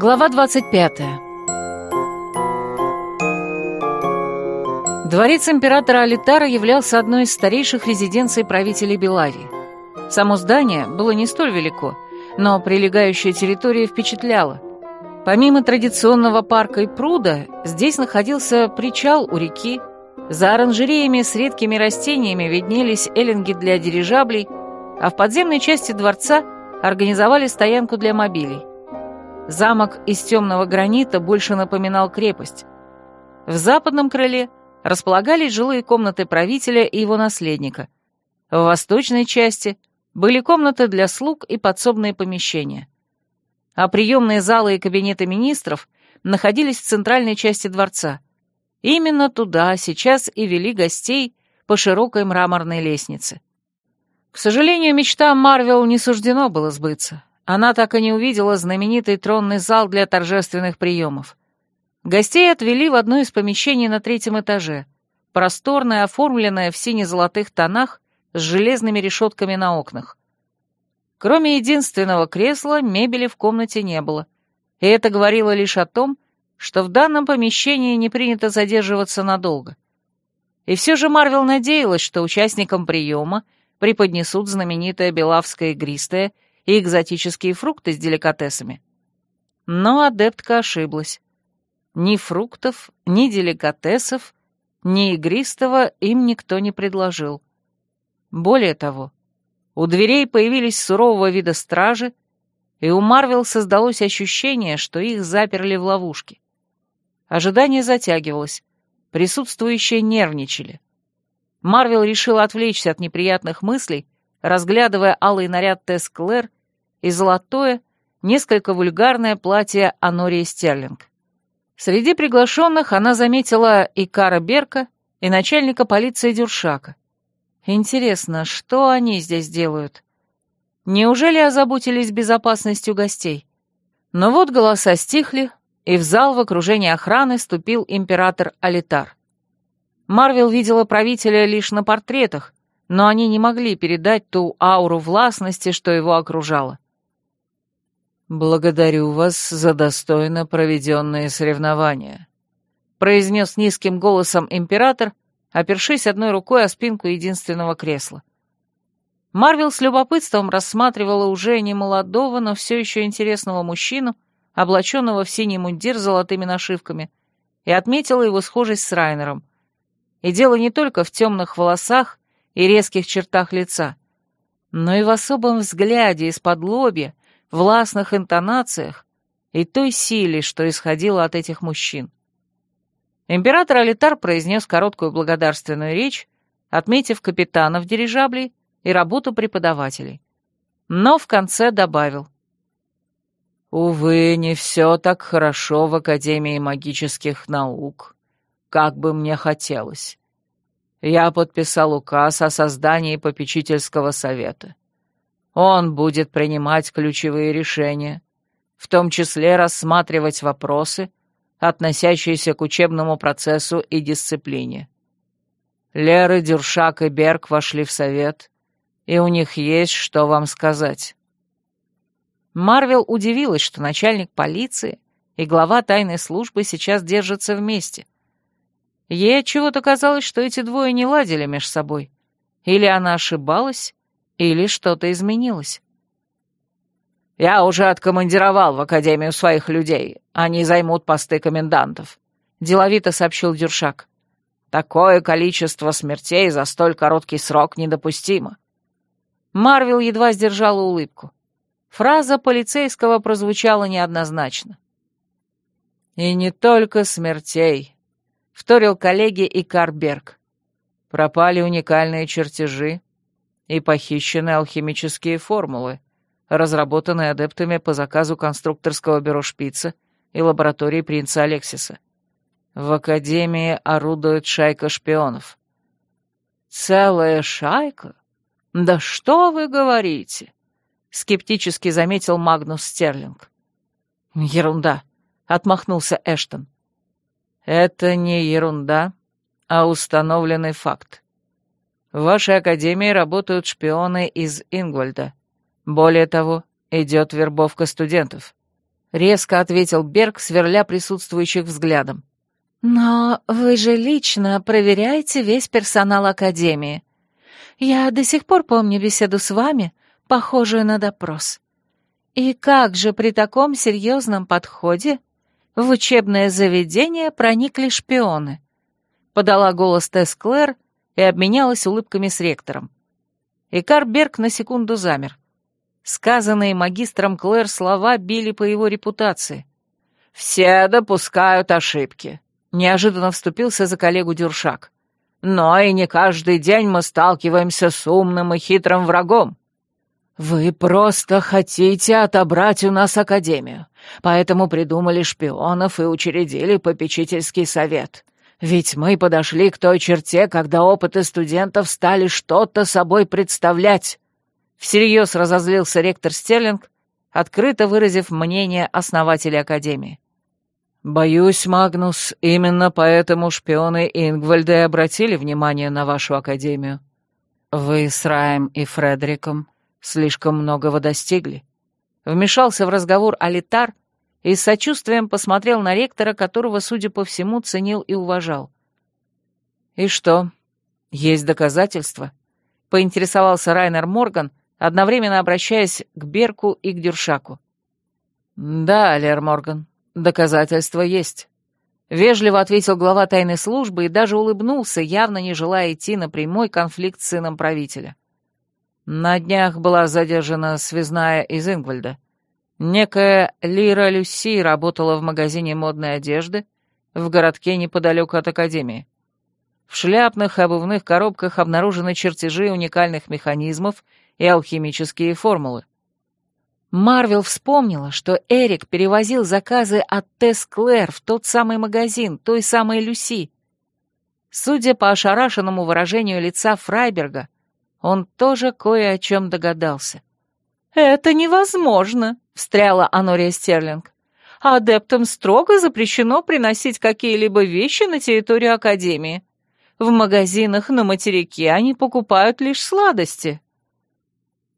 Глава 25. Дворец императора Алитара являлся одной из старейших резиденций правителей Белавии. Само здание было не столь велико, но прилегающая территория впечатляла. Помимо традиционного парка и пруда, здесь находился причал у реки, за оранжереями с редкими растениями виднелись эллинги для дирижаблей, а в подземной части дворца организовали стоянку для мобилей. Замок из темного гранита больше напоминал крепость. В западном крыле располагались жилые комнаты правителя и его наследника. В восточной части были комнаты для слуг и подсобные помещения. А приемные залы и кабинеты министров находились в центральной части дворца – Именно туда сейчас и вели гостей по широкой мраморной лестнице. К сожалению, мечтам Марвел не суждено было сбыться. Она так и не увидела знаменитый тронный зал для торжественных приемов. Гостей отвели в одно из помещений на третьем этаже, просторное, оформленное в сине-золотых тонах с железными решетками на окнах. Кроме единственного кресла, мебели в комнате не было, и это говорило лишь о том, что в данном помещении не принято задерживаться надолго. И все же Марвел надеялась, что участникам приема преподнесут знаменитое белавское игристое и экзотические фрукты с деликатесами. Но адептка ошиблась. Ни фруктов, ни деликатесов, ни игристого им никто не предложил. Более того, у дверей появились сурового вида стражи, и у Марвел создалось ощущение, что их заперли в ловушке. Ожидание затягивалось. Присутствующие нервничали. Марвел решил отвлечься от неприятных мыслей, разглядывая алый наряд Тесс Клэр и золотое, несколько вульгарное платье Анории Стерлинг. Среди приглашенных она заметила и Кара Берка, и начальника полиции Дюршака. Интересно, что они здесь делают? Неужели озаботились безопасностью гостей? Но вот голоса стихли, и в зал в окружении охраны ступил император Алитар. Марвел видела правителя лишь на портретах, но они не могли передать ту ауру властности, что его окружало. «Благодарю вас за достойно проведенные соревнования», — произнес низким голосом император, опершись одной рукой о спинку единственного кресла. Марвел с любопытством рассматривала уже не молодого, но все еще интересного мужчину, облаченного в синий мундир с золотыми нашивками, и отметила его схожесть с Райнером. И дело не только в темных волосах и резких чертах лица, но и в особом взгляде из-под лобья, властных интонациях и той силе, что исходило от этих мужчин. Император Алитар произнес короткую благодарственную речь, отметив капитанов дирижаблей и работу преподавателей. Но в конце добавил — Увы, не все так хорошо в Академии магических наук, как бы мне хотелось. Я подписал указ о создании попечительского совета. Он будет принимать ключевые решения, в том числе рассматривать вопросы, относящиеся к учебному процессу и дисциплине. Лера, Дюршак и Берг вошли в совет, и у них есть что вам сказать. Марвел удивилась, что начальник полиции и глава тайной службы сейчас держатся вместе. Ей отчего-то казалось, что эти двое не ладили между собой. Или она ошибалась, или что-то изменилось. «Я уже откомандировал в Академию своих людей. Они займут посты комендантов», — деловито сообщил Дюршак. «Такое количество смертей за столь короткий срок недопустимо». Марвел едва сдержала улыбку. Фраза полицейского прозвучала неоднозначно. «И не только смертей», — вторил коллеге Икар Берг. «Пропали уникальные чертежи и похищены алхимические формулы, разработанные адептами по заказу конструкторского бюро «Шпица» и лаборатории принца Алексиса. В Академии орудует шайка шпионов». «Целая шайка? Да что вы говорите?» — скептически заметил Магнус Стерлинг. «Ерунда», — отмахнулся Эштон. «Это не ерунда, а установленный факт. В вашей академии работают шпионы из Ингвальда. Более того, идет вербовка студентов. — резко ответил Берг, сверля присутствующих взглядом. «Но вы же лично проверяете весь персонал Академии. Я до сих пор помню беседу с вами, похожую на допрос. И как же при таком серьезном подходе в учебное заведение проникли шпионы?» Подала голос Тесс Клэр и обменялась улыбками с ректором. Икар Берг на секунду замер. Сказанные магистром Клэр слова били по его репутации. «Все допускают ошибки», Неожиданно вступился за коллегу Дюршак. «Но и не каждый день мы сталкиваемся с умным и хитрым врагом. Вы просто хотите отобрать у нас Академию, поэтому придумали шпионов и учредили попечительский совет. Ведь мы подошли к той черте, когда опыты студентов стали что-то собой представлять». Всерьез разозлился ректор Стерлинг, открыто выразив мнение основателя Академии. «Боюсь, Магнус, именно поэтому шпионы Ингвальда обратили внимание на вашу академию. Вы с Раем и Фредериком слишком многого достигли». Вмешался в разговор Алитар и с сочувствием посмотрел на ректора, которого, судя по всему, ценил и уважал. «И что, есть доказательства?» — поинтересовался Райнер Морган, одновременно обращаясь к Берку и к Дюршаку. «Да, Лер Морган, «Доказательства есть», — вежливо ответил глава тайной службы и даже улыбнулся, явно не желая идти на прямой конфликт с сыном правителя. На днях была задержана связная из Ингвальда. Некая Лира Люси работала в магазине модной одежды в городке неподалеку от Академии. В шляпных и обувных коробках обнаружены чертежи уникальных механизмов и алхимические формулы. Марвел вспомнила, что Эрик перевозил заказы от Тесс Клэр в тот самый магазин, той самой Люси. Судя по ошарашенному выражению лица Фрайберга, он тоже кое о чем догадался. «Это невозможно», — встряла Анория Стерлинг. «Адептам строго запрещено приносить какие-либо вещи на территорию Академии. В магазинах на материке они покупают лишь сладости».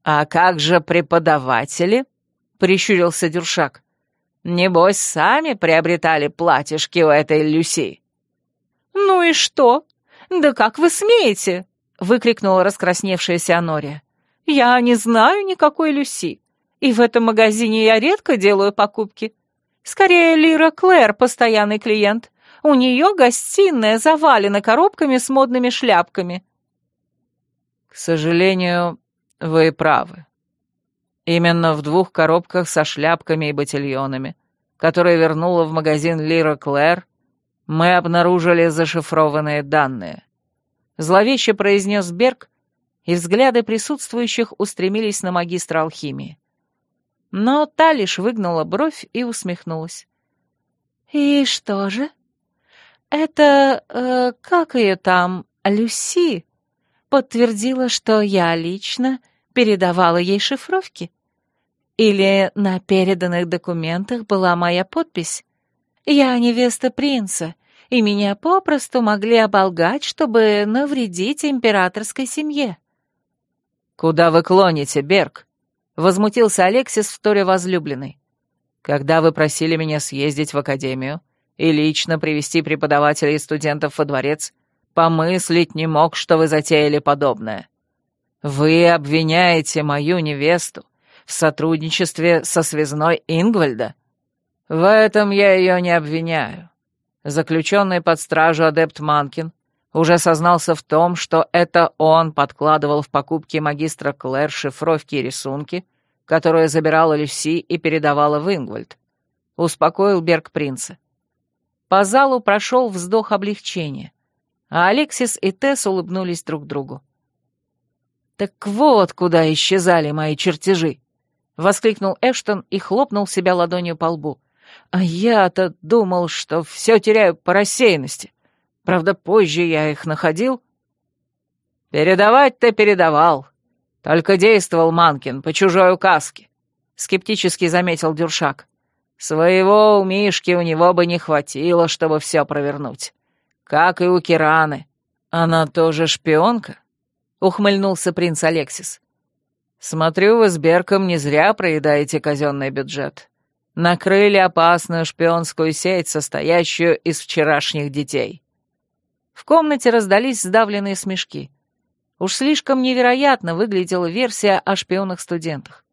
«А как же преподаватели?» — прищурился Дюршак. «Небось, сами приобретали платьишки у этой Люси». «Ну и что? Да как вы смеете?» — выкрикнула раскрасневшаяся Анория. «Я не знаю никакой Люси, и в этом магазине я редко делаю покупки. Скорее, Лира Клэр — постоянный клиент. У нее гостиная завалена коробками с модными шляпками». «К сожалению, «Вы правы. Именно в двух коробках со шляпками и ботильонами, которые вернула в магазин Лира Клэр, мы обнаружили зашифрованные данные». Зловеще произнес Берг, и взгляды присутствующих устремились на магистра алхимии. Но та лишь выгнула бровь и усмехнулась. «И что же? Это, э, как ее там, Люси?» подтвердила, что я лично передавала ей шифровки? Или на переданных документах была моя подпись? Я невеста принца, и меня попросту могли оболгать, чтобы навредить императорской семье. «Куда вы клоните, Берг?» — возмутился Алексис, вторя возлюбленный. «Когда вы просили меня съездить в академию и лично привести преподавателей и студентов во дворец, помыслить не мог, что вы затеяли подобное. Вы обвиняете мою невесту в сотрудничестве со связной Ингвальда? В этом я ее не обвиняю. Заключенный под стражу адепт Манкин уже сознался в том, что это он подкладывал в покупки магистра Клэр шифровки и рисунки, которые забирала Люси и передавала в Ингвальд. Успокоил Берг принца. По залу прошел вздох облегчения, а Алексис и Тесс улыбнулись друг другу. «Так вот, куда исчезали мои чертежи!» — воскликнул Эштон и хлопнул себя ладонью по лбу. «А я-то думал, что все теряю по рассеянности. Правда, позже я их находил». «Передавать-то передавал. Только действовал Манкин по чужой указке», — скептически заметил Дюршак. «Своего у Мишки у него бы не хватило, чтобы все провернуть. Как и у Кираны. Она тоже шпионка?» — ухмыльнулся принц Алексис. «Смотрю, вы с Берком не зря проедаете казенный бюджет. Накрыли опасную шпионскую сеть, состоящую из вчерашних детей». В комнате раздались сдавленные смешки. Уж слишком невероятно выглядела версия о шпионах-студентах.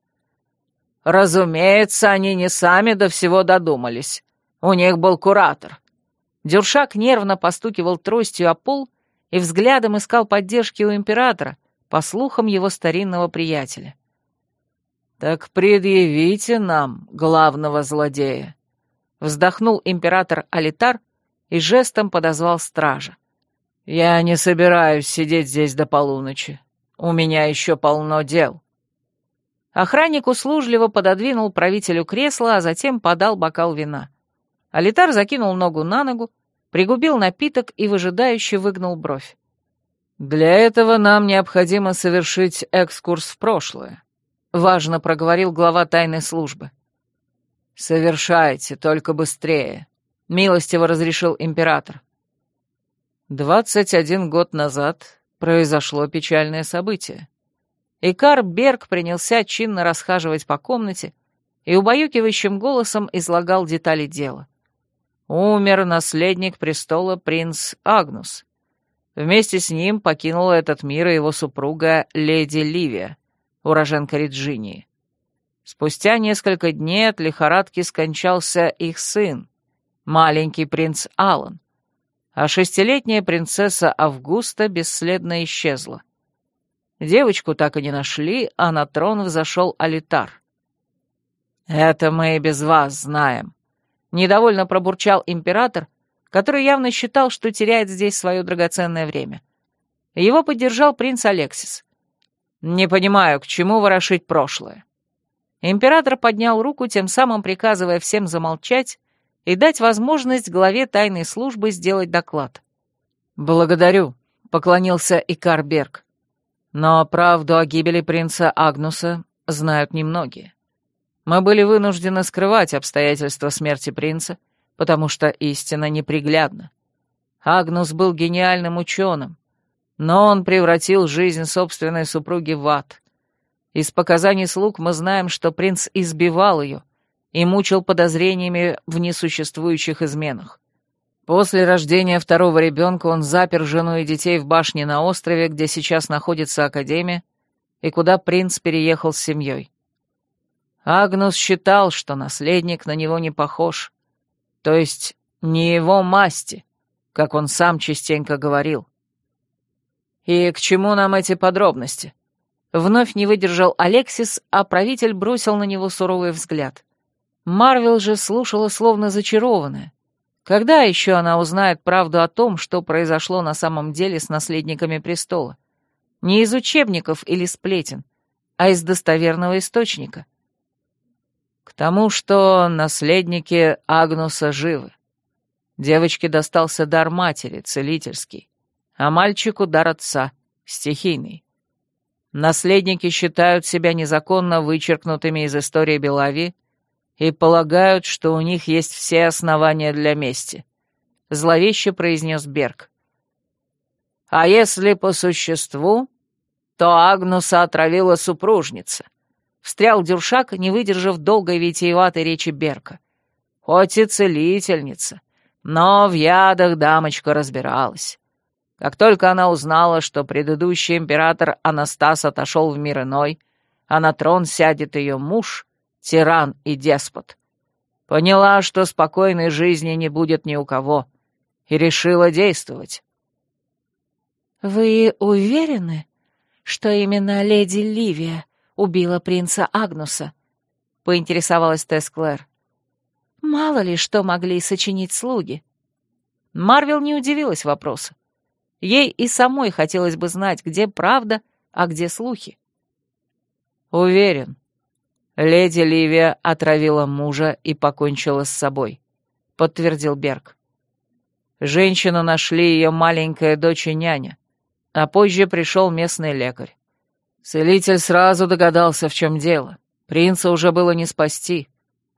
Разумеется, они не сами до всего додумались. У них был куратор. Дюршак нервно постукивал тростью о пол и взглядом искал поддержки у императора, по слухам его старинного приятеля. «Так предъявите нам главного злодея», — вздохнул император Алитар и жестом подозвал стража. «Я не собираюсь сидеть здесь до полуночи. У меня еще полно дел». Охранник услужливо пододвинул правителю кресло, а затем подал бокал вина. Алитар закинул ногу на ногу, пригубил напиток и выжидающе выгнул бровь. «Для этого нам необходимо совершить экскурс в прошлое», — важно проговорил глава тайной службы. «Совершайте, только быстрее», — милостиво разрешил император. Двадцать один год назад произошло печальное событие. Икар Берг принялся чинно расхаживать по комнате и убаюкивающим голосом излагал детали дела. Умер наследник престола принц Агнус. Вместе с ним покинула этот мир и его супруга леди Ливия, уроженка Реджинии. Спустя несколько дней от лихорадки скончался их сын, маленький принц Алан а шестилетняя принцесса Августа бесследно исчезла. Девочку так и не нашли, а на трон взошел Алитар. «Это мы и без вас знаем», — недовольно пробурчал император, который явно считал, что теряет здесь свое драгоценное время. Его поддержал принц Алексис. «Не понимаю, к чему ворошить прошлое». Император поднял руку, тем самым приказывая всем замолчать и дать возможность главе тайной службы сделать доклад. «Благодарю», — поклонился Икар Берг. «Но правду о гибели принца Агнуса знают немногие. Мы были вынуждены скрывать обстоятельства смерти принца, потому что истина неприглядна. Агнус был гениальным ученым, но он превратил жизнь собственной супруги в ад. Из показаний слуг мы знаем, что принц избивал ее, и мучил подозрениями в несуществующих изменах. После рождения второго ребенка он запер жену и детей в башне на острове, где сейчас находится Академия, и куда принц переехал с семьей. Агнус считал, что наследник на него не похож, то есть не его масти, как он сам частенько говорил. «И к чему нам эти подробности?» Вновь не выдержал Алексис, а правитель бросил на него суровый взгляд. Марвел же слушала словно зачарованная. Когда еще она узнает правду о том, что произошло на самом деле с наследниками престола? Не из учебников или сплетен, а из достоверного источника. К тому, что наследники Агнуса живы. Девочке достался дар матери, целительский, а мальчику дар отца, стихийный. Наследники считают себя незаконно вычеркнутыми из истории Белави и полагают, что у них есть все основания для мести», — зловеще произнес Берг. «А если по существу, то Агнуса отравила супружница», — встрял Дюршак, не выдержав долгой витиеватой речи Берка. «Хоть и целительница, но в ядах дамочка разбиралась. Как только она узнала, что предыдущий император Анастас отошел в мир иной, а на трон сядет ее муж, тиран и деспот. Поняла, что спокойной жизни не будет ни у кого, и решила действовать. «Вы уверены, что именно леди Ливия убила принца Агнуса?» — поинтересовалась Тесс Клэр. «Мало ли что могли сочинить слуги». Марвел не удивилась вопросу. Ей и самой хотелось бы знать, где правда, а где слухи. «Уверен», Леди Ливия отравила мужа и покончила с собой, подтвердил Берг. Женщину нашли ее маленькая дочь и няня, а позже пришел местный лекарь. Целитель сразу догадался, в чем дело. Принца уже было не спасти,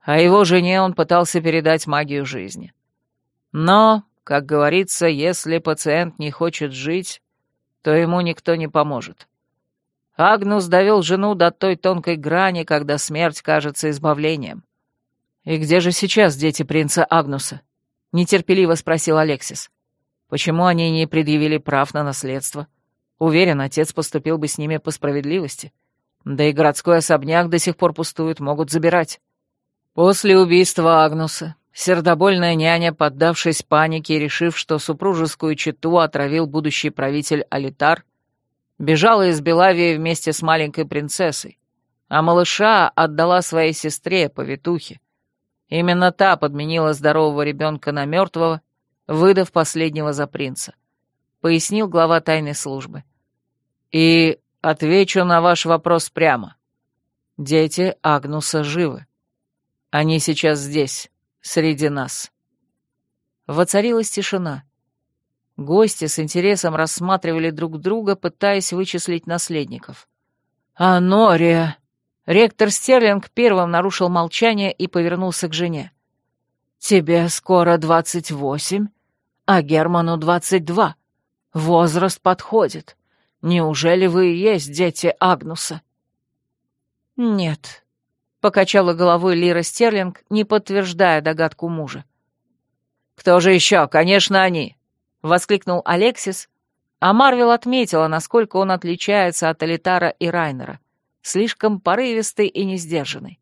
а его жене он пытался передать магию жизни. Но, как говорится, если пациент не хочет жить, то ему никто не поможет. Агнус довел жену до той тонкой грани, когда смерть кажется избавлением. «И где же сейчас дети принца Агнуса?» — нетерпеливо спросил Алексис. «Почему они не предъявили прав на наследство? Уверен, отец поступил бы с ними по справедливости. Да и городской особняк до сих пор пустует, могут забирать». После убийства Агнуса сердобольная няня, поддавшись панике и решив, что супружескую чету отравил будущий правитель Алитар, бежала из Белавии вместе с маленькой принцессой, а малыша отдала своей сестре, повитухе. Именно та подменила здорового ребенка на мертвого, выдав последнего за принца, пояснил глава тайной службы. И отвечу на ваш вопрос прямо. Дети Агнуса живы. Они сейчас здесь, среди нас. Воцарилась тишина. Гости с интересом рассматривали друг друга, пытаясь вычислить наследников. «Анория!» Ректор Стерлинг первым нарушил молчание и повернулся к жене. «Тебе скоро двадцать восемь, а Герману двадцать два. Возраст подходит. Неужели вы и есть дети Агнуса?» «Нет», — покачала головой Лира Стерлинг, не подтверждая догадку мужа. «Кто же еще? Конечно, они!» — воскликнул Алексис, а Марвел отметила, насколько он отличается от Алитара и Райнера. Слишком порывистый и несдержанный.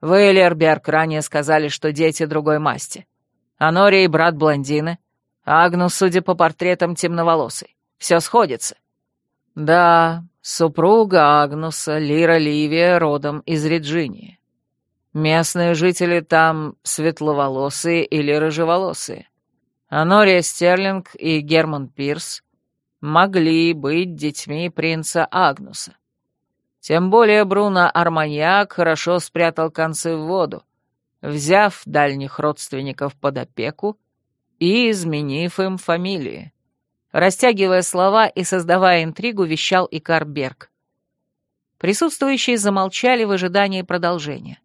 «Вы, Лерберг, ранее сказали, что дети другой масти. Анори и брат блондины, Агнус, судя по портретам, темноволосый. Все сходится». «Да, Супруга Агнуса, Лира Ливия, родом из Реджинии. Местные жители там светловолосые или рыжеволосые. Анория Стерлинг и Герман Пирс могли быть детьми принца Агнуса. Тем более Бруно Арманьяк хорошо спрятал концы в воду, взяв дальних родственников под опеку и изменив им фамилии. Растягивая слова и создавая интригу, вещал Икар Берг. Присутствующие замолчали в ожидании продолжения.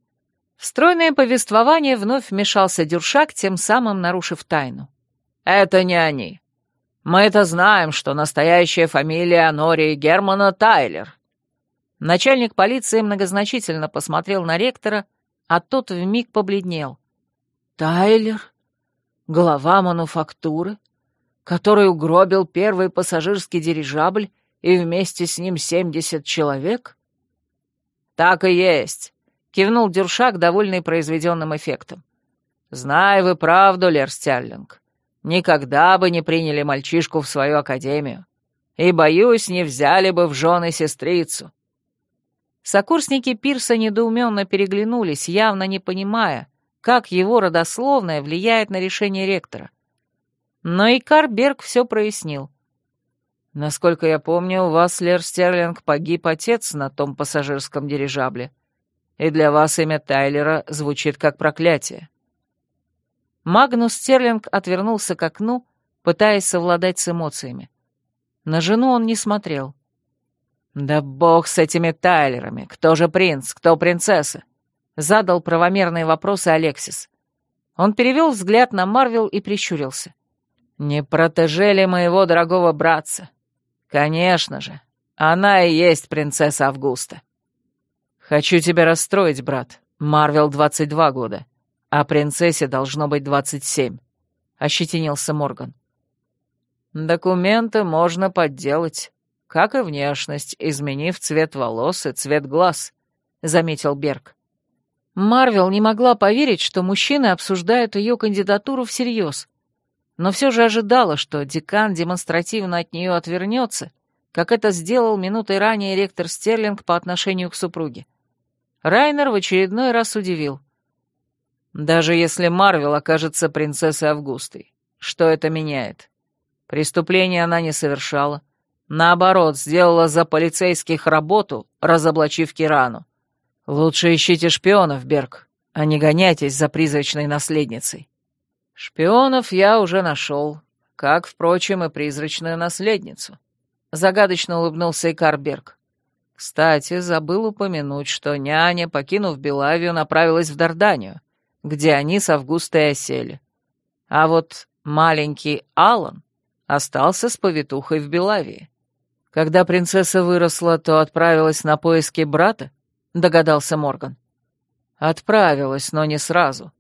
В стройное повествование вновь вмешался Дюршак, тем самым нарушив тайну. «Это не они. Мы это знаем, что настоящая фамилия Нори Германа Тайлер». Начальник полиции многозначительно посмотрел на ректора, а тот вмиг побледнел. «Тайлер? Глава мануфактуры?» который угробил первый пассажирский дирижабль и вместе с ним семьдесят человек? Так и есть, кивнул Дюршак, довольный произведенным эффектом. Знай вы правду, Лер Стерлинг. Никогда бы не приняли мальчишку в свою академию. И, боюсь, не взяли бы в жены сестрицу. Сокурсники Пирса недоуменно переглянулись, явно не понимая, как его родословное влияет на решение ректора. Но и Карберг все прояснил. «Насколько я помню, у вас, Лер Стерлинг, погиб отец на том пассажирском дирижабле, и для вас имя Тайлера звучит как проклятие». Магнус Стерлинг отвернулся к окну, пытаясь совладать с эмоциями. На жену он не смотрел. «Да бог с этими Тайлерами! Кто же принц, кто принцесса?» Задал правомерные вопросы Алексис. Он перевел взгляд на Марвел и прищурился. Не протежели моего дорогого братца. Конечно же, она и есть принцесса Августа. Хочу тебя расстроить, брат. Марвел 22 года, а принцессе должно быть 27. Ощетинился Морган. Документы можно подделать, как и внешность, изменив цвет волос и цвет глаз, заметил Берг. Марвел не могла поверить, что мужчины обсуждают ее кандидатуру всерьез но все же ожидала, что декан демонстративно от нее отвернется, как это сделал минутой ранее ректор Стерлинг по отношению к супруге. Райнер в очередной раз удивил. «Даже если Марвел окажется принцессой Августой, что это меняет? Преступление она не совершала. Наоборот, сделала за полицейских работу, разоблачив Кирану. Лучше ищите шпионов, Берг, а не гоняйтесь за призрачной наследницей. «Шпионов я уже нашел, как, впрочем, и призрачную наследницу», — загадочно улыбнулся Икарберг. «Кстати, забыл упомянуть, что няня, покинув Белавию, направилась в Дарданию, где они с Августой осели. А вот маленький Алан остался с повитухой в Белавии. Когда принцесса выросла, то отправилась на поиски брата, догадался Морган. Отправилась, но не сразу.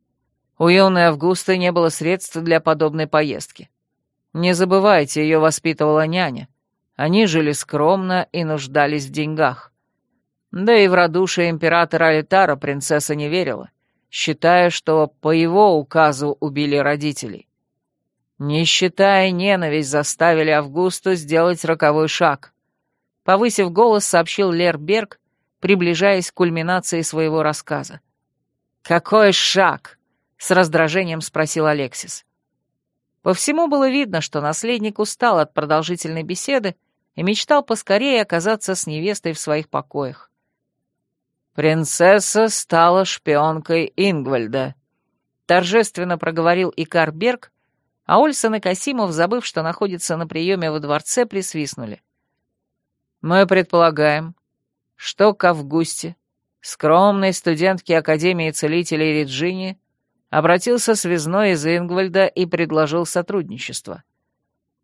У юной Августы не было средств для подобной поездки. Не забывайте, ее воспитывала няня. Они жили скромно и нуждались в деньгах. Да и в радушие императора Алитара принцесса не верила, считая, что по его указу убили родителей. Не считая ненависть, заставили Августу сделать роковой шаг. Повысив голос, сообщил Лер Берг, приближаясь к кульминации своего рассказа. «Какой шаг?» — с раздражением спросил Алексис. По всему было видно, что наследник устал от продолжительной беседы и мечтал поскорее оказаться с невестой в своих покоях. «Принцесса стала шпионкой Ингвальда», — торжественно проговорил Икар Берг, а Ольсон и Касимов, забыв, что находится на приеме во дворце, присвистнули. «Мы предполагаем, что к Августе, скромной студентке Академии целителей Реджини, обратился связной из Ингвальда и предложил сотрудничество.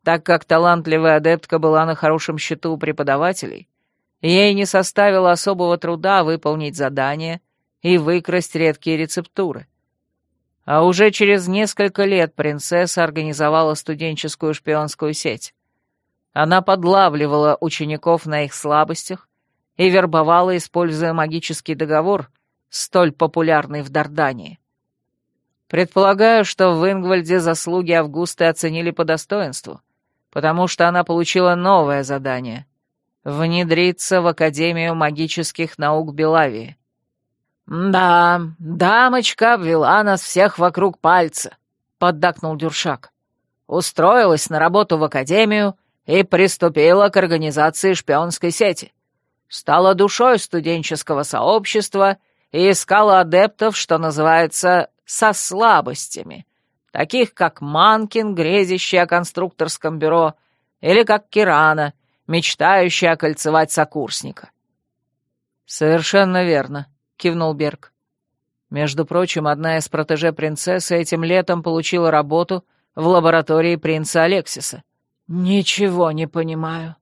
Так как талантливая адептка была на хорошем счету у преподавателей, ей не составило особого труда выполнить задание и выкрасть редкие рецептуры. А уже через несколько лет принцесса организовала студенческую шпионскую сеть. Она подлавливала учеников на их слабостях и вербовала, используя магический договор, столь популярный в Дардании. Предполагаю, что в Ингвальде заслуги Августы оценили по достоинству, потому что она получила новое задание — внедриться в Академию магических наук Белавии. «Да, дамочка обвела нас всех вокруг пальца», — поддакнул Дюршак. «Устроилась на работу в Академию и приступила к организации шпионской сети. Стала душой студенческого сообщества и искала адептов, что называется, со слабостями, таких как Манкин, грезящий о конструкторском бюро, или как Кирана, мечтающий окольцевать сокурсника. «Совершенно верно», — кивнул Берг. «Между прочим, одна из протеже принцессы этим летом получила работу в лаборатории принца Алексиса». «Ничего не понимаю.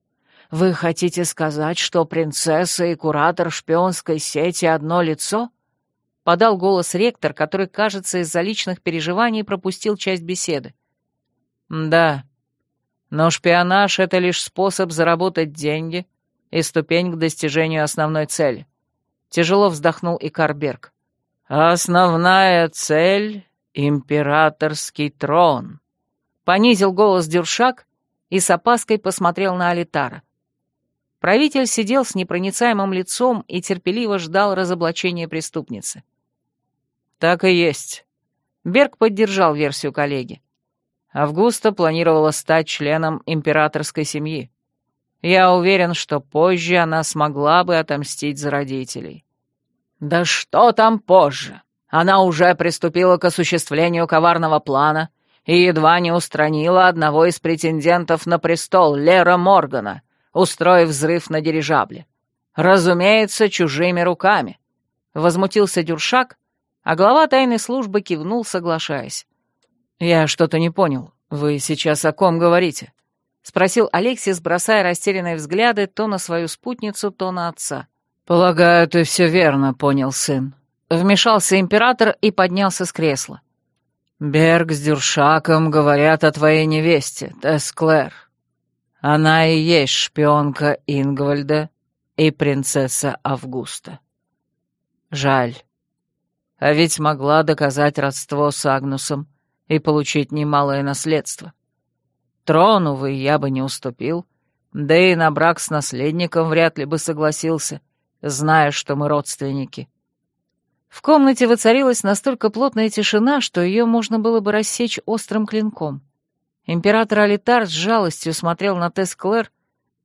Вы хотите сказать, что принцесса и куратор шпионской сети одно лицо?» подал голос ректор, который, кажется, из-за личных переживаний пропустил часть беседы. «Да, но шпионаж — это лишь способ заработать деньги и ступень к достижению основной цели». Тяжело вздохнул Икарберг. «Основная цель — императорский трон», — понизил голос Дюршак и с опаской посмотрел на Алитара. Правитель сидел с непроницаемым лицом и терпеливо ждал разоблачения преступницы. «Так и есть». Берг поддержал версию коллеги. Августа планировала стать членом императорской семьи. Я уверен, что позже она смогла бы отомстить за родителей. «Да что там позже? Она уже приступила к осуществлению коварного плана и едва не устранила одного из претендентов на престол, Лера Моргана, устроив взрыв на дирижабле. Разумеется, чужими руками». Возмутился Дюршак, а глава тайной службы кивнул, соглашаясь. «Я что-то не понял. Вы сейчас о ком говорите?» — спросил Алексис, бросая растерянные взгляды то на свою спутницу, то на отца. «Полагаю, ты все верно понял, сын». Вмешался император и поднялся с кресла. «Берг с Дюршаком говорят о твоей невесте, Тесклэр. Она и есть шпионка Ингвальда и принцесса Августа. Жаль, а ведь могла доказать родство с Агнусом и получить немалое наследство. Трон, увы, я бы не уступил, да и на брак с наследником вряд ли бы согласился, зная, что мы родственники. В комнате воцарилась настолько плотная тишина, что ее можно было бы рассечь острым клинком. Император Алитар с жалостью смотрел на Тесс Клэр,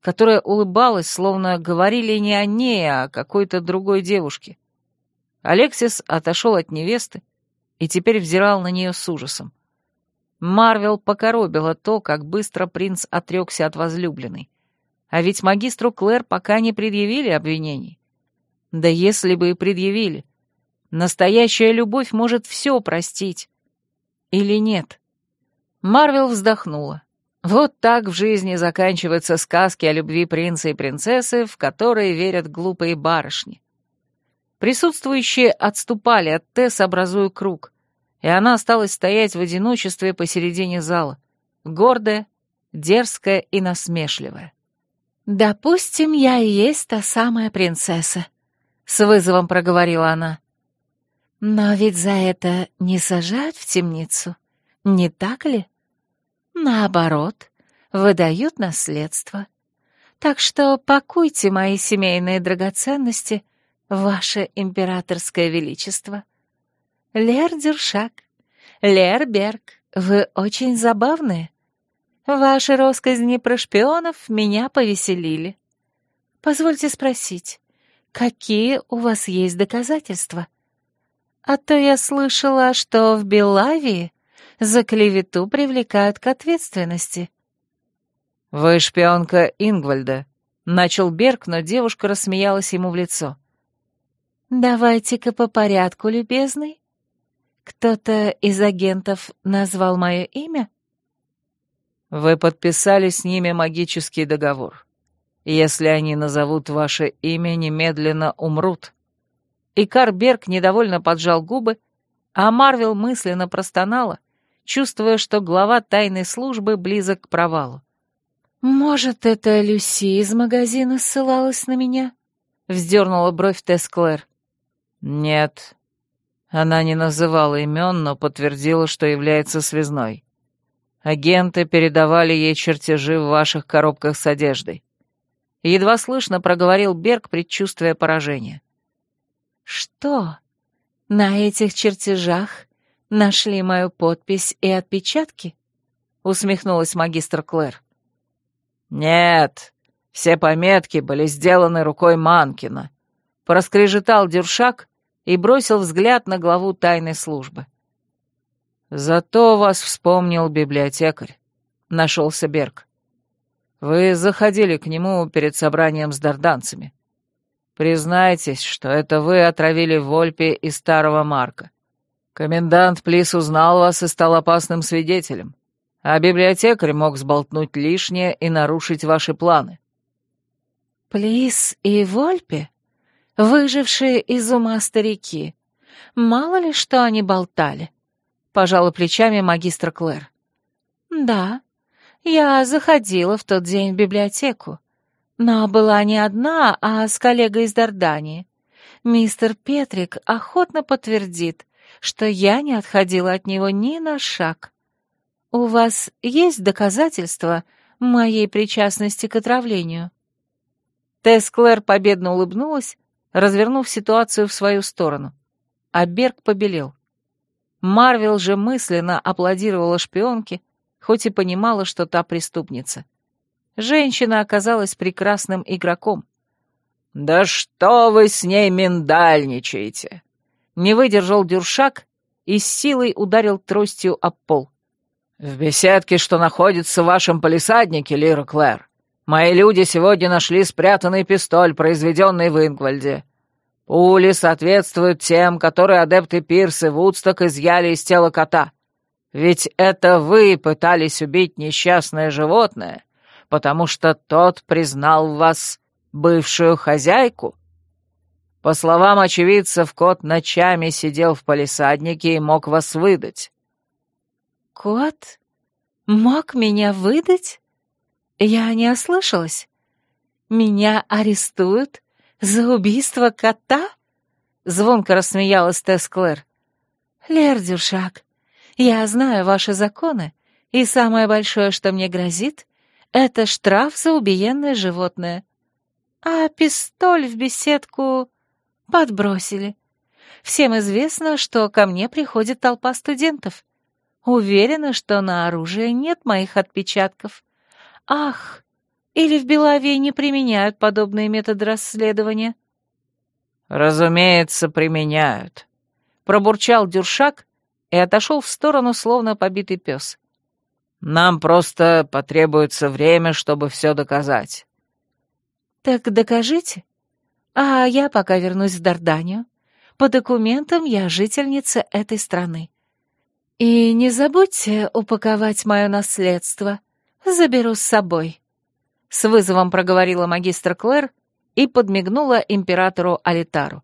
которая улыбалась, словно говорили не о ней, а о какой-то другой девушке. Алексис отошел от невесты и теперь взирал на нее с ужасом. Марвел покоробило то, как быстро принц отрекся от возлюбленной. А ведь магистру Клэр пока не предъявили обвинений. Да если бы и предъявили, настоящая любовь может все простить. Или нет? Марвел вздохнула. Вот так в жизни заканчиваются сказки о любви принца и принцессы, в которые верят глупые барышни. Присутствующие отступали от Тесс, образуя круг, и она осталась стоять в одиночестве посередине зала, гордая, дерзкая и насмешливая. «Допустим, я и есть та самая принцесса», — с вызовом проговорила она. «Но ведь за это не сажают в темницу, не так ли? Наоборот, выдают наследство. Так что пакуйте мои семейные драгоценности «Ваше императорское величество». «Лер Дюршак, Лер Берг, вы очень забавные. Ваши россказни про шпионов меня повеселили. Позвольте спросить, какие у вас есть доказательства? А то я слышала, что в Белавии за клевету привлекают к ответственности». «Вы шпионка Ингвальда», — начал Берг, но девушка рассмеялась ему в лицо. «Давайте-ка по порядку, любезный. Кто-то из агентов назвал мое имя?» «Вы подписали с ними магический договор. Если они назовут ваше имя, немедленно умрут». И Карберг недовольно поджал губы, а Марвел мысленно простонала, чувствуя, что глава тайной службы близок к провалу. «Может, это Люси из магазина ссылалась на меня?» — вздернула бровь Тесс Клэр. «Нет». Она не называла имен, но подтвердила, что является связной. Агенты передавали ей чертежи в ваших коробках с одеждой. Едва слышно проговорил Берг, предчувствуя поражение. «Что? На этих чертежах нашли мою подпись и отпечатки?» — усмехнулась магистр Клэр. «Нет, все пометки были сделаны рукой Манкина», — проскрежетал Дюршак, и бросил взгляд на главу тайной службы. «Зато вас вспомнил библиотекарь», — нашелся Берг. «Вы заходили к нему перед собранием с дарданцами. Признайтесь, что это вы отравили Вольпе и старого Марка. Комендант Плис узнал вас и стал опасным свидетелем, а библиотекарь мог сболтнуть лишнее и нарушить ваши планы». «Плис и Вольпе?» Выжившие из ума старики. Мало ли, что они болтали. Пожала плечами магистр Клэр. Да, я заходила в тот день в библиотеку. Но была не одна, а с коллегой из Дардании. Мистер Петрик охотно подтвердит, что я не отходила от него ни на шаг. У вас есть доказательства моей причастности к отравлению?» Тесс Клэр победно улыбнулась развернув ситуацию в свою сторону. А Берг побелел. Марвел же мысленно аплодировала шпионке, хоть и понимала, что та преступница. Женщина оказалась прекрасным игроком. «Да что вы с ней миндальничаете?» Не выдержал Дюршак и с силой ударил тростью об пол. «В беседке, что находится в вашем полисаднике, Лира Клэр, Мои люди сегодня нашли спрятанный пистоль, произведенный в Ингвальде. Пули соответствуют тем, которые адепты Пирсы Вудсток изъяли из тела кота. Ведь это вы пытались убить несчастное животное, потому что тот признал вас бывшую хозяйку. По словам очевидцев, кот ночами сидел в палисаднике и мог вас выдать. «Кот? Мог меня выдать?» Я не ослышалась. Меня арестуют за убийство кота? Звонко рассмеялась Тесс Клэр. Лер Дюшак, я знаю ваши законы, и самое большое, что мне грозит, это штраф за убиенное животное. А пистоль в беседку подбросили. Всем известно, что ко мне приходит толпа студентов. Уверена, что на оружие нет моих отпечатков. Ах, или в Белавии не применяют подобные методы расследования? Разумеется, применяют. Пробурчал Дюршак и отошел в сторону, словно побитый пес. Нам просто потребуется время, чтобы все доказать. Так докажите. А я пока вернусь в Дарданию. По документам я жительница этой страны. И не забудьте упаковать мое наследство заберу с собой», — с вызовом проговорила магистр Клэр и подмигнула императору Алитару.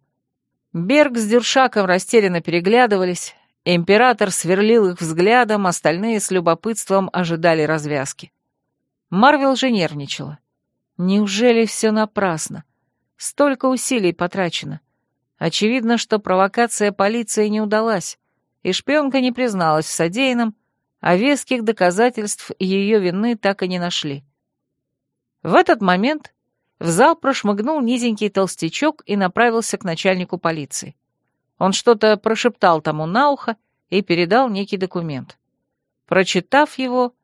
Берг с Дюршаком растерянно переглядывались, император сверлил их взглядом, остальные с любопытством ожидали развязки. Марвел же нервничала. Неужели все напрасно? Столько усилий потрачено. Очевидно, что провокация полиции не удалась, и шпионка не призналась в содеянном, а веских доказательств ее вины так и не нашли. В этот момент в зал прошмыгнул низенький толстячок и направился к начальнику полиции. Он что-то прошептал тому на ухо и передал некий документ. Прочитав его,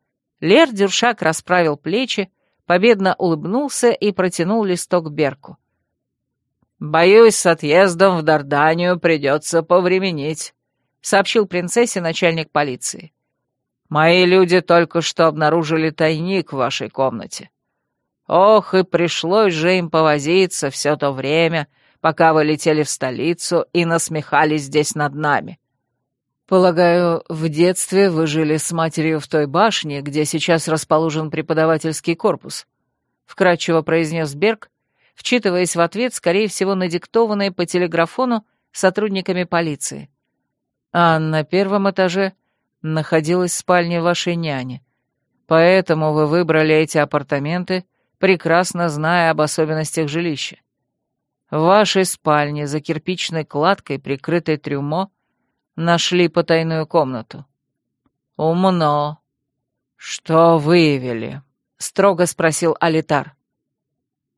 Лер Дюршак расправил плечи, победно улыбнулся и протянул листок Берку. «Боюсь, с отъездом в Дарданию придется повременить», — сообщил принцессе начальник полиции. «Мои люди только что обнаружили тайник в вашей комнате. Ох, и пришлось же им повозиться все то время, пока вы летели в столицу и насмехались здесь над нами. Полагаю, в детстве вы жили с матерью в той башне, где сейчас расположен преподавательский корпус, вкратчиво произнес Берг, вчитываясь в ответ, скорее всего, надиктованный по телеграфону сотрудниками полиции. А на первом этаже находилась спальня вашей няни. Поэтому вы выбрали эти апартаменты прекрасно зная об особенностях жилища. В вашей спальне за кирпичной кладкой, прикрытой трюмо, нашли потайную комнату. Умно. Что выявили? Строго спросил Алитар.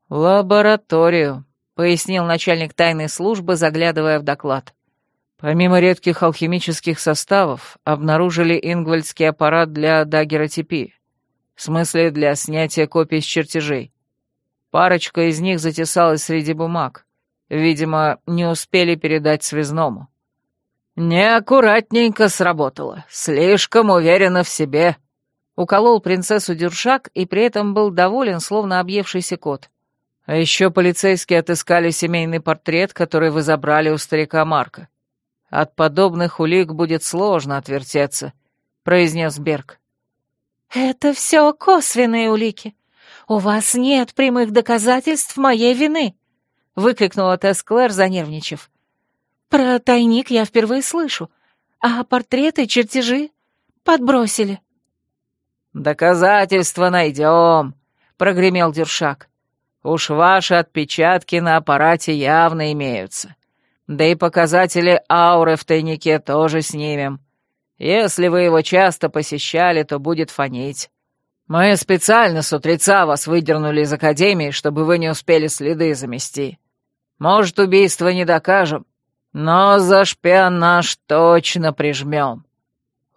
Лабораторию, пояснил начальник тайной службы, заглядывая в доклад. Помимо редких алхимических составов, обнаружили ингвальдский аппарат для дагеротипии. В смысле, для снятия копий с чертежей. Парочка из них затесалась среди бумаг. Видимо, не успели передать связному. «Неаккуратненько сработало. Слишком уверенно в себе», — уколол принцессу Дюршак и при этом был доволен, словно объевшийся кот. А еще полицейские отыскали семейный портрет, который вы забрали у старика Марка. От подобных улик будет сложно отвертеться», — произнес Берг. «Это все косвенные улики. У вас нет прямых доказательств моей вины», — выкрикнула Тесс Клэр, занервничав. «Про тайник я впервые слышу, а портреты, чертежи подбросили». «Доказательства найдем», — прогремел Дюршак. «Уж ваши отпечатки на аппарате явно имеются. Да и показатели ауры в тайнике тоже снимем. Если вы его часто посещали, то будет фонить. Мы специально с утреца вас выдернули из академии, чтобы вы не успели следы замести. Может, убийство не докажем, но за шпионаж точно прижмем.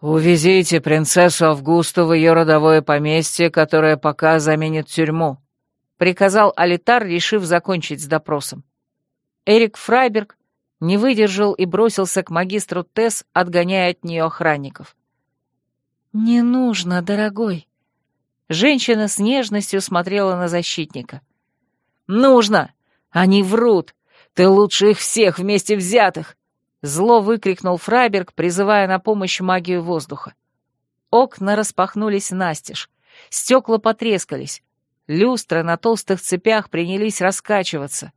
Увезите принцессу Августу в ее родовое поместье, которое пока заменит тюрьму», — приказал Алитар, решив закончить с допросом. Эрик Фрайберг не выдержал и бросился к магистру Тесс, отгоняя от нее охранников. «Не нужно, дорогой». Женщина с нежностью смотрела на защитника. «Нужно! Они врут! Ты лучше их всех вместе взятых!» Зло выкрикнул Фрайберг, призывая на помощь магию воздуха. Окна распахнулись настежь, стекла потрескались, люстры на толстых цепях принялись раскачиваться.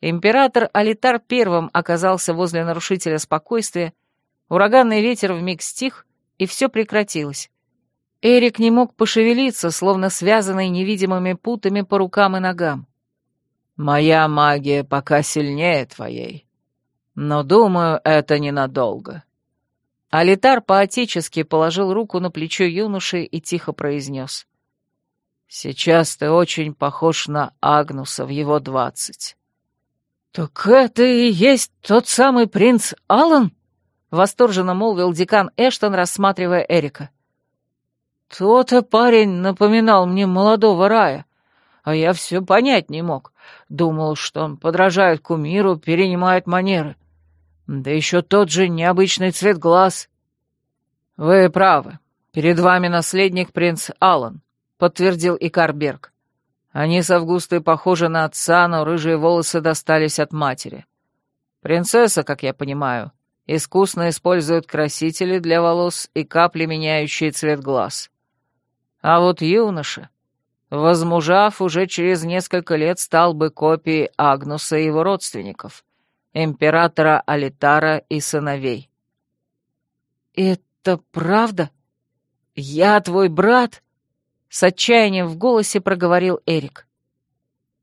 Император Алитар первым оказался возле нарушителя спокойствия, ураганный ветер вмиг стих, и все прекратилось. Эрик не мог пошевелиться, словно связанный невидимыми путами по рукам и ногам. «Моя магия пока сильнее твоей, но, думаю, это ненадолго». Алитар поотечески положил руку на плечо юноши и тихо произнес. «Сейчас ты очень похож на Агнуса в его двадцать. «Так это и есть тот самый принц Аллан?» — восторженно молвил декан Эштон, рассматривая Эрика. «То-то парень напоминал мне молодого рая, а я все понять не мог. Думал, что он подражает кумиру, перенимает манеры. Да еще тот же необычный цвет глаз». «Вы правы. Перед вами наследник принц Аллан», — подтвердил Икарберг. Они с Августой похожи на отца, но рыжие волосы достались от матери. Принцесса, как я понимаю, искусно использует красители для волос и капли, меняющие цвет глаз. А вот юноша, возмужав, уже через несколько лет стал бы копией Агнуса и его родственников, императора Алитара и сыновей». «Это правда? Я твой брат?» С отчаянием в голосе проговорил Эрик.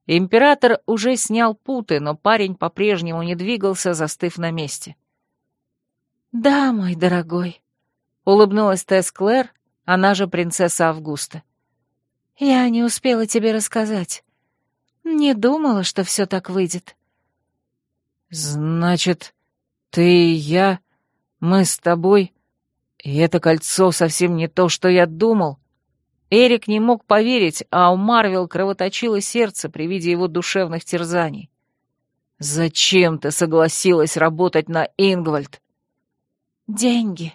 Император уже снял путы, но парень по-прежнему не двигался, застыв на месте. «Да, мой дорогой», — улыбнулась Тесс Клэр, она же принцесса Августа. «Я не успела тебе рассказать. Не думала, что все так выйдет». «Значит, ты и я, мы с тобой, и это кольцо совсем не то, что я думал?» Эрик не мог поверить, а у Марвел кровоточило сердце при виде его душевных терзаний. «Зачем ты согласилась работать на Ингвальд?» «Деньги.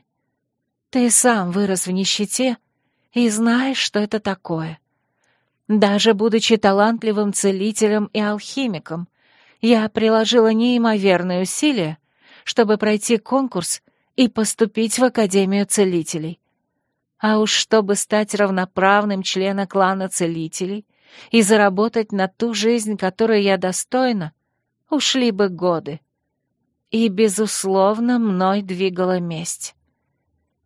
Ты сам вырос в нищете и знаешь, что это такое. Даже будучи талантливым целителем и алхимиком, я приложила неимоверные усилия, чтобы пройти конкурс и поступить в Академию целителей. А уж чтобы стать равноправным членом клана целителей и заработать на ту жизнь, которой я достойна, ушли бы годы. И, безусловно, мной двигала месть.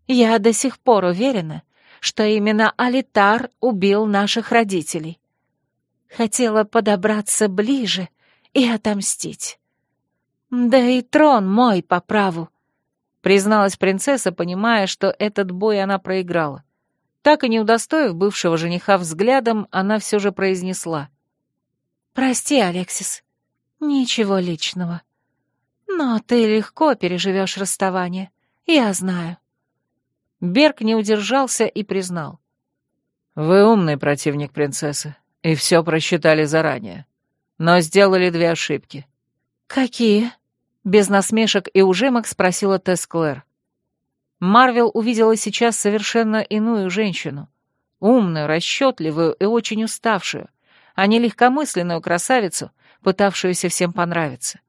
Я до сих пор уверена, что именно Алитар убил наших родителей. Хотела подобраться ближе и отомстить. Да и трон мой по праву призналась принцесса, понимая, что этот бой она проиграла. Так и не удостоив бывшего жениха взглядом, она все же произнесла. «Прости, Алексис, ничего личного. Но ты легко переживешь расставание, я знаю». Берг не удержался и признал. «Вы умный противник принцессы, и все просчитали заранее, но сделали две ошибки». «Какие?» Без насмешек и ужимок спросила Тесс Клэр. Марвел увидела сейчас совершенно иную женщину. Умную, расчетливую и очень уставшую, а не легкомысленную красавицу, пытавшуюся всем понравиться.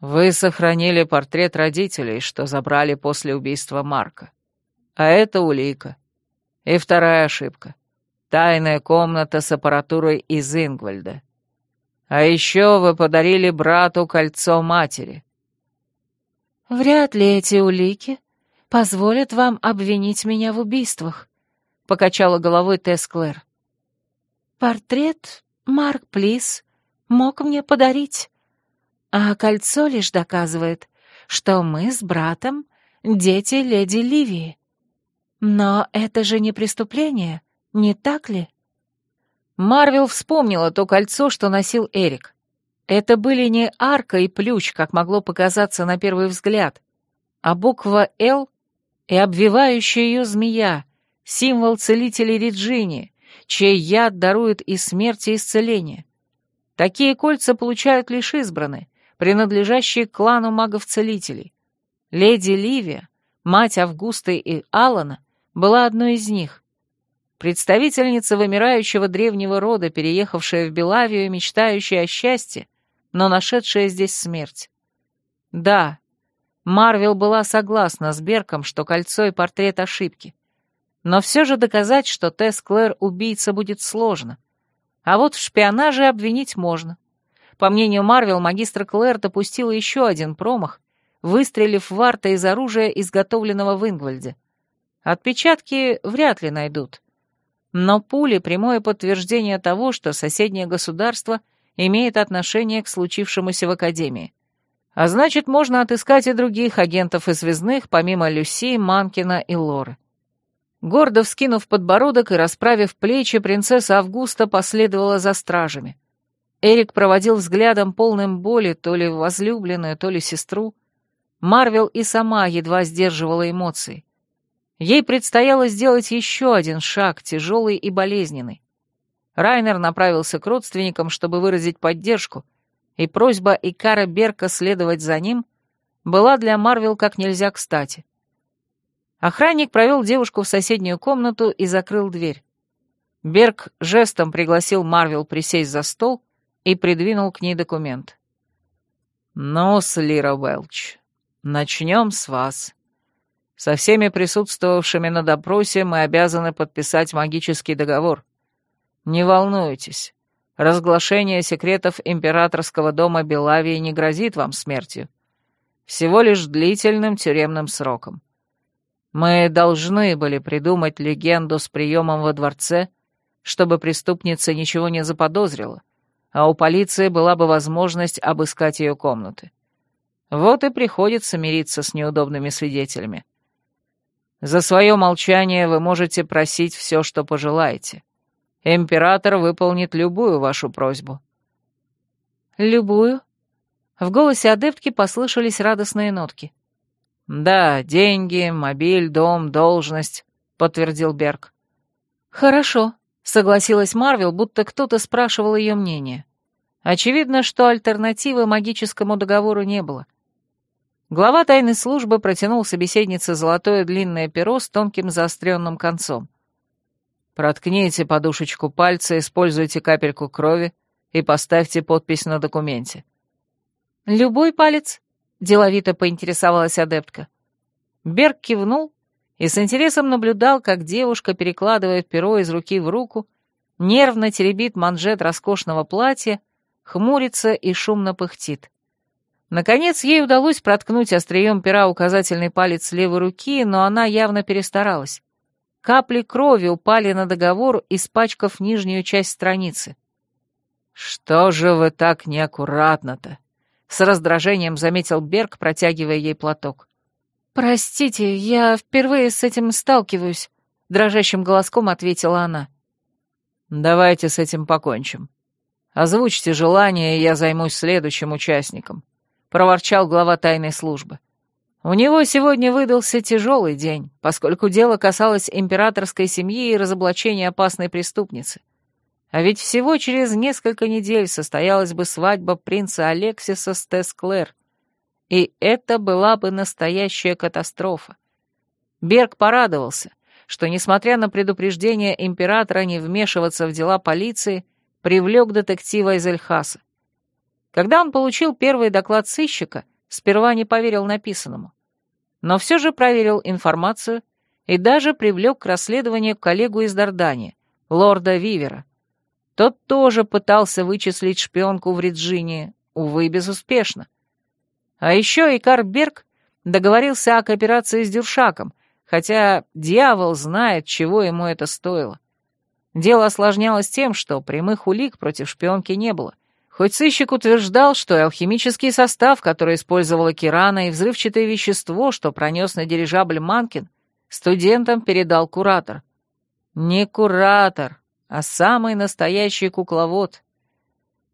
«Вы сохранили портрет родителей, что забрали после убийства Марка. А это улика. И вторая ошибка. Тайная комната с аппаратурой из Ингвальда. А еще вы подарили брату кольцо матери». «Вряд ли эти улики позволят вам обвинить меня в убийствах», — покачала головой Тесс Клэр. «Портрет Марк Плис мог мне подарить, а кольцо лишь доказывает, что мы с братом дети леди Ливии. Но это же не преступление, не так ли?» Марвел вспомнила то кольцо, что носил Эрик. Это были не арка и плющ, как могло показаться на первый взгляд, а буква «Л» и обвивающая ее змея, символ целителей Реджини, чей яд дарует и смерть, и исцеление. Такие кольца получают лишь избранные, принадлежащие клану магов-целителей. Леди Ливия, мать Августы и Алана, была одной из них. Представительница вымирающего древнего рода, переехавшая в Белавию и мечтающая о счастье, но нашедшая здесь смерть. Да, Марвел была согласна с Берком, что кольцо и портрет ошибки. Но все же доказать, что Тесс Клэр убийца будет сложно. А вот в шпионаже обвинить можно. По мнению Марвел, магистр Клэр допустила еще один промах, выстрелив в Арта из оружия, изготовленного в Ингвальде. Отпечатки вряд ли найдут. Но пули — прямое подтверждение того, что соседнее государство имеет отношение к случившемуся в Академии. А значит, можно отыскать и других агентов и связных, помимо Люси, Манкина и Лоры. Гордо вскинув подбородок и расправив плечи, принцесса Августа последовала за стражами. Эрик проводил взглядом полным боли то ли возлюбленную, то ли сестру. Марвел и сама едва сдерживала эмоции. Ей предстояло сделать еще один шаг, тяжелый и болезненный. Райнер направился к родственникам, чтобы выразить поддержку, и просьба Икара Берка следовать за ним была для Марвел как нельзя кстати. Охранник провел девушку в соседнюю комнату и закрыл дверь. Берг жестом пригласил Марвел присесть за стол и придвинул к ней документ. «Ну, Слира Уэлч, начнем с вас», со всеми присутствовавшими на допросе мы обязаны подписать магический договор. Не волнуйтесь, Разглашение секретов императорского дома Белавии не грозит вам смертью. Всего лишь длительным тюремным сроком. Мы должны были придумать легенду с приемом во дворце, чтобы преступница ничего не заподозрила, а у полиции была бы возможность обыскать ее комнаты. Вот и приходится мириться с неудобными свидетелями. За свое молчание вы можете просить все, что пожелаете. Император выполнит любую вашу просьбу». «Любую?» В голосе адептки послышались радостные нотки. «Да, деньги, мобиль, дом, должность», — подтвердил Берг. «Хорошо», — согласилась Марвел, будто кто-то спрашивал ее мнение. Очевидно, что альтернативы магическому договору не было. Глава тайной службы протянул собеседнице золотое длинное перо с тонким заостренным концом. Проткните подушечку пальца, используйте капельку крови и поставьте подпись на документе. «Любой палец?» — деловито поинтересовалась адептка. Берг кивнул и с интересом наблюдал, как девушка перекладывает перо из руки в руку, нервно теребит манжет роскошного платья, хмурится и шумно пыхтит. Наконец, ей удалось проткнуть острием пера указательный палец левой руки, но она явно перестаралась. Капли крови упали на договор, испачкав нижнюю часть страницы. «Что же вы так неаккуратно-то?» — с раздражением заметил Берг, протягивая ей платок. «Простите, я впервые с этим сталкиваюсь», — дрожащим голоском ответила она. «Давайте с этим покончим. Озвучьте желание, и я займусь следующим участником», — проворчал глава тайной службы. У него сегодня выдался тяжелый день, поскольку дело касалось императорской семьи и разоблачения опасной преступницы. А ведь всего через несколько недель состоялась бы свадьба принца Алексиса с Тесс Клэр. И это была бы настоящая катастрофа. Берг порадовался, что, несмотря на предупреждение императора не вмешиваться в дела полиции, привлек детектива из Эльхаса. Когда он получил первый доклад сыщика — Сперва не поверил написанному. Но все же проверил информацию и даже привлек к расследованию коллегу из Дардани, лорда Вивера. Тот тоже пытался вычислить шпионку в Риджине, увы, безуспешно. А еще Икар Берг договорился о кооперации с Дюршаком, хотя дьявол знает, чего ему это стоило. Дело осложнялось тем, что прямых улик против шпионки не было — Хоть сыщик утверждал, что и алхимический состав, который использовала Кирана, и взрывчатое вещество, что пронес на дирижабль Манкин, студентам передал куратор. Не куратор, а самый настоящий кукловод.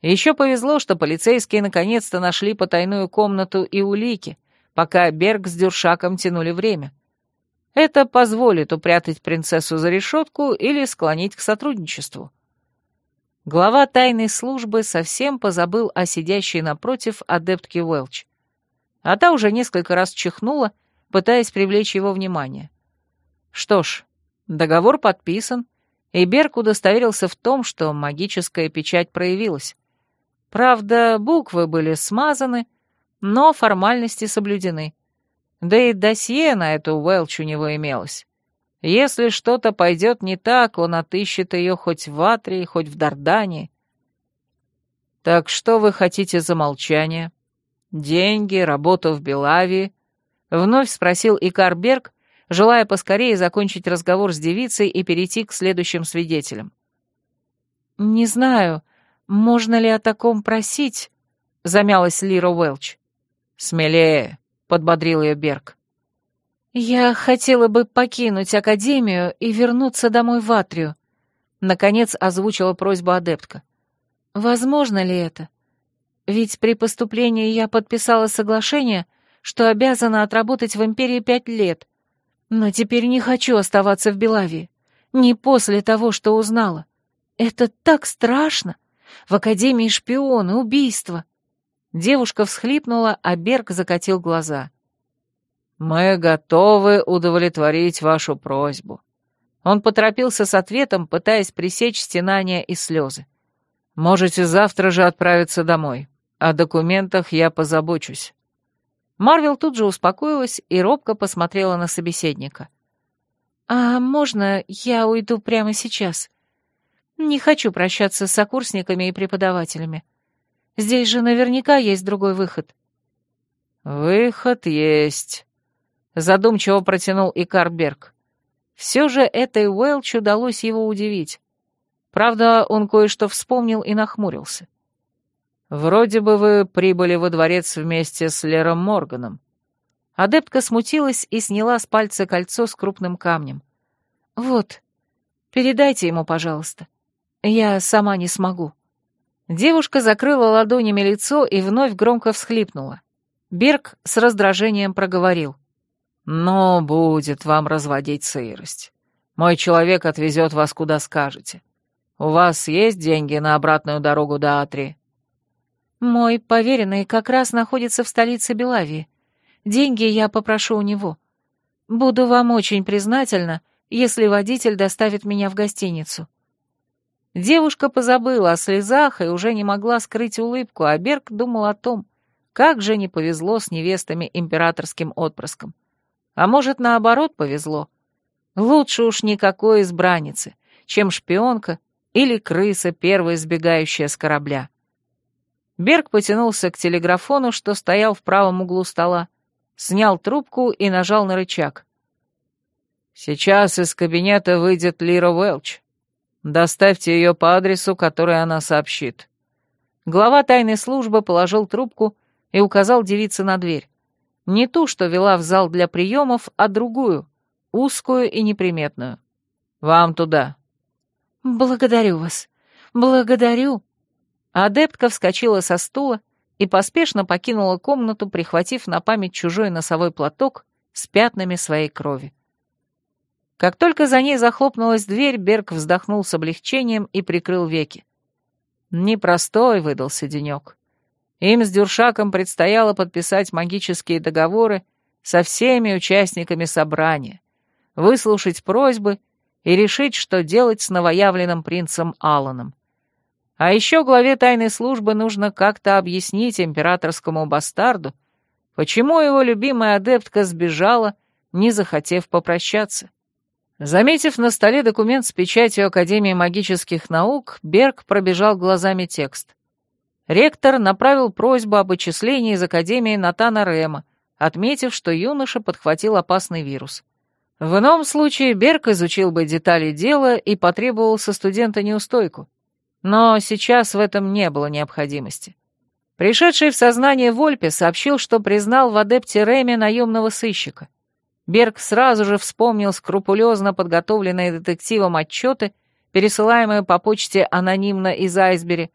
Еще повезло, что полицейские наконец-то нашли потайную комнату и улики, пока Берг с Дюршаком тянули время. Это позволит упрятать принцессу за решетку или склонить к сотрудничеству. Глава тайной службы совсем позабыл о сидящей напротив адептке Уэлч. А та уже несколько раз чихнула, пытаясь привлечь его внимание. Что ж, договор подписан, и Берг удостоверился в том, что магическая печать проявилась. Правда, буквы были смазаны, но формальности соблюдены. Да и досье на эту Уэлч у него имелось. Если что-то пойдет не так, он отыщет ее хоть в Атрии, хоть в Дардане. Так что вы хотите за молчание? Деньги, работу в Белавии? Вновь спросил Икарберг, желая поскорее закончить разговор с девицей и перейти к следующим свидетелям. «Не знаю, можно ли о таком просить?» — замялась Лира Уэлч. «Смелее», — подбодрил ее Берг. «Я хотела бы покинуть Академию и вернуться домой в Атрию», — наконец озвучила просьбу адептка. «Возможно ли это? Ведь при поступлении я подписала соглашение, что обязана отработать в Империи пять лет, но теперь не хочу оставаться в Белавии, не после того, что узнала. Это так страшно! В Академии шпионы, убийства!» Девушка всхлипнула, а Берг закатил глаза. «Мы готовы удовлетворить вашу просьбу». Он поторопился с ответом, пытаясь пресечь стенания и слезы. «Можете завтра же отправиться домой. О документах я позабочусь». Марвел тут же успокоилась и робко посмотрела на собеседника. «А можно я уйду прямо сейчас? Не хочу прощаться с сокурсниками и преподавателями. Здесь же наверняка есть другой выход». «Выход есть», — задумчиво протянул Икар Берг. Все же этой Уэлч удалось его удивить. Правда, он кое-что вспомнил и нахмурился. «Вроде бы вы прибыли во дворец вместе с Лером Морганом». Адептка смутилась и сняла с пальца кольцо с крупным камнем. «Вот, передайте ему, пожалуйста. Я сама не смогу». Девушка закрыла ладонями лицо и вновь громко всхлипнула. Берг с раздражением проговорил. «Но будет вам разводить сырость. Мой человек отвезет вас куда скажете. У вас есть деньги на обратную дорогу до Атри?» «Мой поверенный как раз находится в столице Белавии. Деньги я попрошу у него. Буду вам очень признательна, если водитель доставит меня в гостиницу». Девушка позабыла о слезах и уже не могла скрыть улыбку, а Берг думал о том, как же не повезло с невестами императорским отпрыском. А может, наоборот, повезло. Лучше уж никакой избранницы, чем шпионка или крыса, первая сбегающая с корабля. Берг потянулся к телеграфону, что стоял в правом углу стола, снял трубку и нажал на рычаг. «Сейчас из кабинета выйдет Лира Уэлч. Доставьте ее по адресу, который она сообщит». Глава тайной службы положил трубку и указал девице на дверь. Не ту, что вела в зал для приемов, а другую, узкую и неприметную. «Вам туда». «Благодарю вас. Благодарю». Адептка вскочила со стула и поспешно покинула комнату, прихватив на память чужой носовой платок с пятнами своей крови. Как только за ней захлопнулась дверь, Берг вздохнул с облегчением и прикрыл веки. Непростой выдался денек. Им с Дюршаком предстояло подписать магические договоры со всеми участниками собрания, выслушать просьбы и решить, что делать с новоявленным принцем Алланом. А еще главе тайной службы нужно как-то объяснить императорскому бастарду, почему его любимая адептка сбежала, не захотев попрощаться. Заметив на столе документ с печатью Академии магических наук, Берг пробежал глазами текст. Ректор направил просьбу об отчислении из Академии Натана Рема, отметив, что юноша подхватил опасный вирус. В ином случае Берг изучил бы детали дела и потребовал со студента неустойку. Но сейчас в этом не было необходимости. Пришедший в сознание Вольпе сообщил, что признал в адепте Реме наемного сыщика. Берг сразу же вспомнил скрупулезно подготовленные детективом отчеты, пересылаемые по почте анонимно из Айсбери,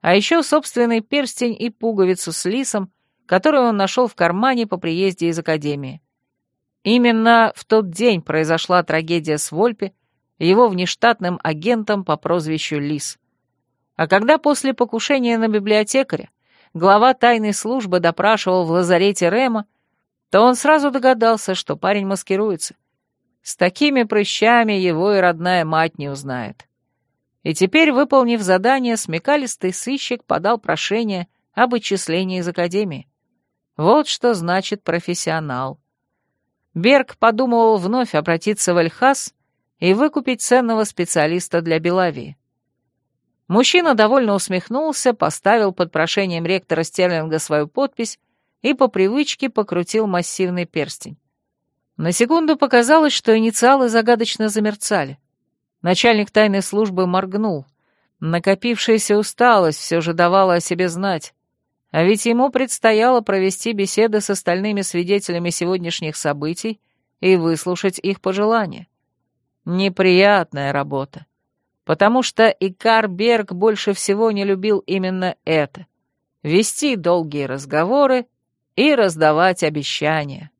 а еще собственный перстень и пуговицу с лисом, которую он нашел в кармане по приезде из академии. Именно в тот день произошла трагедия с Вольпе, его внештатным агентом по прозвищу Лис. А когда после покушения на библиотекаря глава тайной службы допрашивал в лазарете Рема, то он сразу догадался, что парень маскируется. С такими прыщами его и родная мать не узнает. И теперь, выполнив задание, смекалистый сыщик подал прошение об отчислении из Академии. Вот что значит профессионал. Берг подумывал вновь обратиться в Эльхас и выкупить ценного специалиста для Белавии. Мужчина довольно усмехнулся, поставил под прошением ректора Стерлинга свою подпись и по привычке покрутил массивный перстень. На секунду показалось, что инициалы загадочно замерцали — Начальник тайной службы моргнул. Накопившаяся усталость все же давала о себе знать. А ведь ему предстояло провести беседы с остальными свидетелями сегодняшних событий и выслушать их пожелания. Неприятная работа. Потому что Икар Берг больше всего не любил именно это — вести долгие разговоры и раздавать обещания.